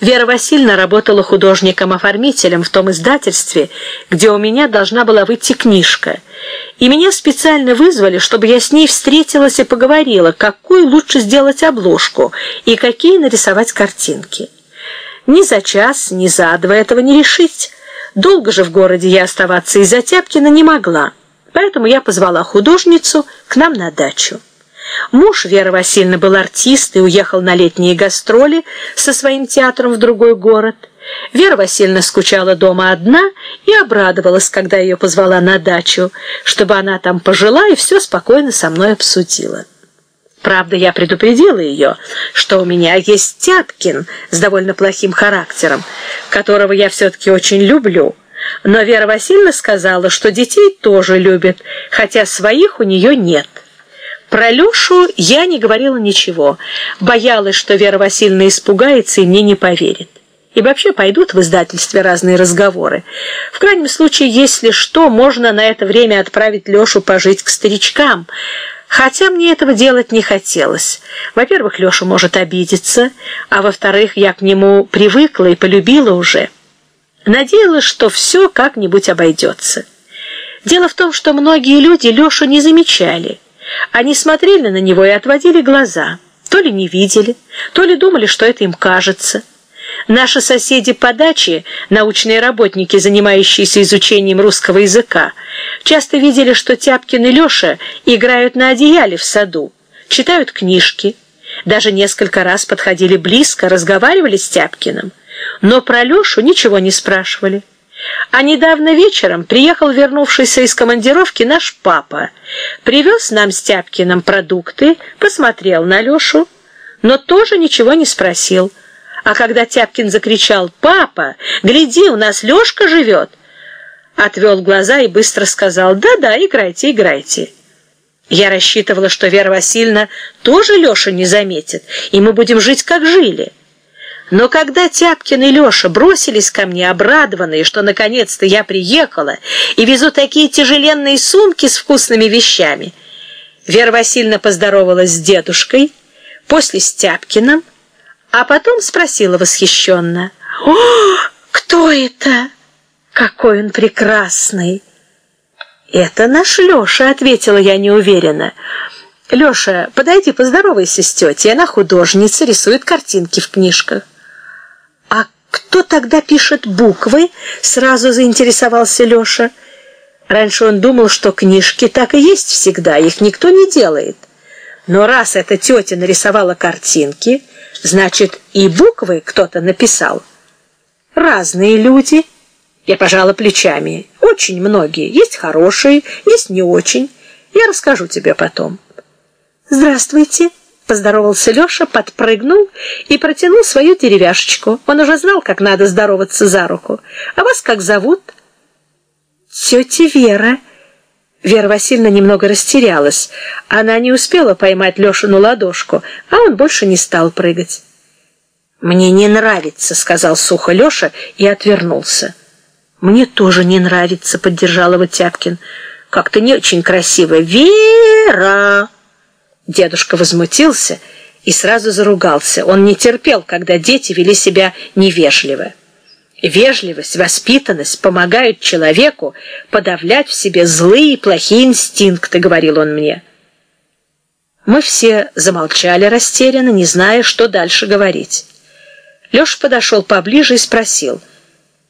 Вера Васильевна работала художником-оформителем в том издательстве, где у меня должна была выйти книжка. И меня специально вызвали, чтобы я с ней встретилась и поговорила, какую лучше сделать обложку и какие нарисовать картинки. Ни за час, ни за два этого не решить. Долго же в городе я оставаться из-за Тяпкина не могла. Поэтому я позвала художницу к нам на дачу. Муж Веры Васильевны был артист и уехал на летние гастроли со своим театром в другой город. Вера Васильевна скучала дома одна и обрадовалась, когда ее позвала на дачу, чтобы она там пожила и все спокойно со мной обсудила. Правда, я предупредила ее, что у меня есть Тяпкин с довольно плохим характером, которого я все-таки очень люблю. Но Вера Васильевна сказала, что детей тоже любит, хотя своих у нее нет. Про Лешу я не говорила ничего, боялась, что Вера Васильевна испугается и мне не поверит. И вообще пойдут в издательстве разные разговоры. В крайнем случае, если что, можно на это время отправить Лешу пожить к старичкам, хотя мне этого делать не хотелось. Во-первых, Леша может обидеться, а во-вторых, я к нему привыкла и полюбила уже. Надеялась, что все как-нибудь обойдется. Дело в том, что многие люди Лешу не замечали – они смотрели на него и отводили глаза. То ли не видели, то ли думали, что это им кажется. Наши соседи по даче, научные работники, занимающиеся изучением русского языка, часто видели, что Тяпкин и Леша играют на одеяле в саду, читают книжки. Даже несколько раз подходили близко, разговаривали с Тяпкиным, но про Лешу ничего не спрашивали. А недавно вечером приехал вернувшийся из командировки наш папа. Привез нам с Тяпкиным продукты, посмотрел на Лешу, но тоже ничего не спросил. А когда Тяпкин закричал «Папа, гляди, у нас Лешка живет!» Отвел глаза и быстро сказал «Да-да, играйте, играйте». Я рассчитывала, что Вера Васильевна тоже Лешу не заметит, и мы будем жить, как жили. Но когда Тяпкин и Леша бросились ко мне, обрадованные, что наконец-то я приехала и везу такие тяжеленные сумки с вкусными вещами, Вера Васильевна поздоровалась с дедушкой, после с Тяпкиным, а потом спросила восхищенно, «О, кто это? Какой он прекрасный!» «Это наш Леша», — ответила я неуверенно. «Леша, подойди, поздоровайся с тетей, она художница, рисует картинки в книжках». «А кто тогда пишет буквы?» — сразу заинтересовался Леша. Раньше он думал, что книжки так и есть всегда, их никто не делает. Но раз эта тетя нарисовала картинки, значит, и буквы кто-то написал. Разные люди. Я пожала плечами. Очень многие. Есть хорошие, есть не очень. Я расскажу тебе потом. «Здравствуйте!» Поздоровался Леша, подпрыгнул и протянул свою деревяшечку. Он уже знал, как надо здороваться за руку. «А вас как зовут?» «Тетя Вера». Вера Васильевна немного растерялась. Она не успела поймать Лешину ладошку, а он больше не стал прыгать. «Мне не нравится», — сказал сухо Леша и отвернулся. «Мне тоже не нравится», — поддержал его Тяпкин. «Как-то не очень красиво». «Вера!» Дедушка возмутился и сразу заругался. Он не терпел, когда дети вели себя невежливо. Вежливость, воспитанность помогают человеку подавлять в себе злые и плохие инстинкты, говорил он мне. Мы все замолчали растерянно, не зная, что дальше говорить. Леша подошел поближе и спросил —